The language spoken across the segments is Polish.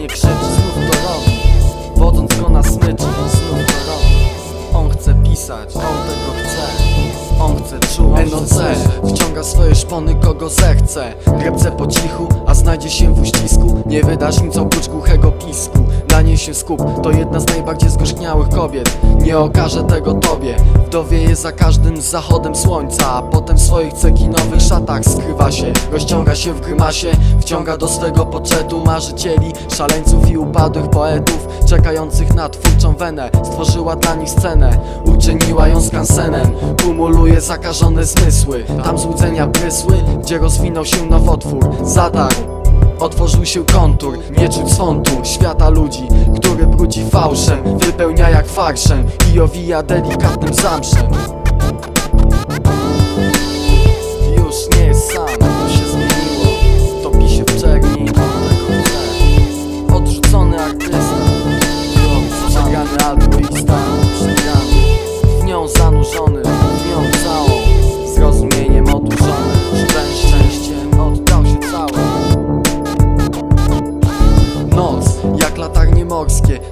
nie krzyczy Znów to robi, wodząc go na smyczy Znów to robi, on chce pisać, on tego chce. On chce czuć, NOC Wciąga swoje szpony, kogo zechce. Drepce po cichu, a znajdzie się w uścisku. Nie wydasz nic oprócz głuchego pisku. Się skup, to jedna z najbardziej zgorzkniałych kobiet. Nie okaże tego tobie. Wdowieje za każdym zachodem słońca A potem w swoich cekinowych szatach skrywa się. Rozciąga się w grymasie Wciąga do swego poczetu marzycieli Szaleńców i upadłych poetów Czekających na twórczą wenę. Stworzyła dla nich scenę Uczyniła ją skansenem. Kumuluje zakażone zmysły Tam złudzenia prysły Gdzie rozwinął się nowotwór. Zadarł Otworzył się kontur, nie czuć swądu Świata ludzi, który brudzi fałszem Wypełnia jak farszem I owija delikatnym zamszem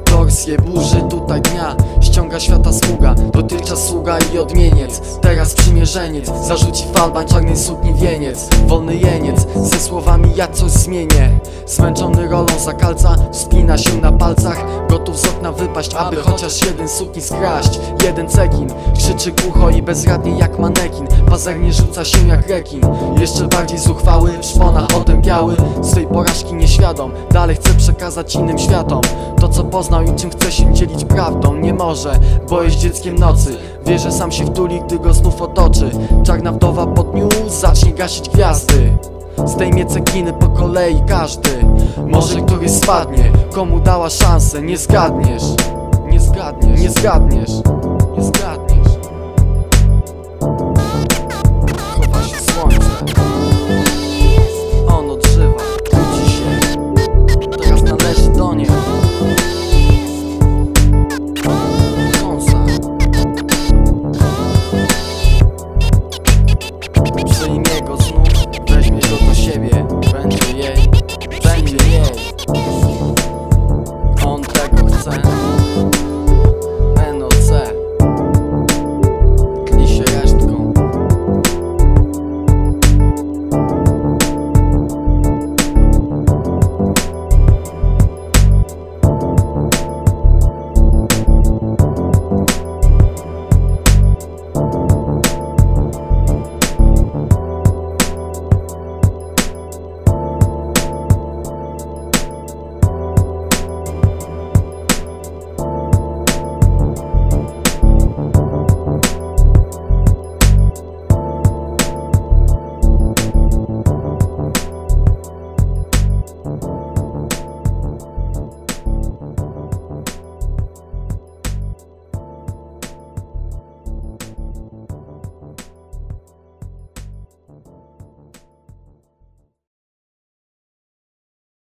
Torsje, burzy tutaj dnia. Ściąga świata sługa Dotychczas sługa i odmieniec. Teraz przymierzeniec Zarzuci falban czarnej sukni wieniec. Wolny jeniec Ze słowami ja coś zmienię. Zmęczony rolą zakalca Spina się na palcach. Gotów z okna wypaść Aby chociaż jeden sukni skraść. Jeden cekin Krzyczy głucho i bezradnie jak manekin Pazernie rzuca się jak rekin Jeszcze bardziej zuchwały W szponach otępiały. Swej porażki nieświadom Dalej chce przekazać innym światom. To co poznał i czym chce się dzielić prawdą Nie może, bo jest dzieckiem nocy. Wie, że sam się wtuli, gdy go znów otoczy. Czarna wdowa po dniu zacznie gasić gwiazdy. Zdejmie cekiny po kolei każdy. Może któryś spadnie Komu dała szansę, nie zgadniesz. Nie zgadniesz. Nie zgadniesz. Nie zgadniesz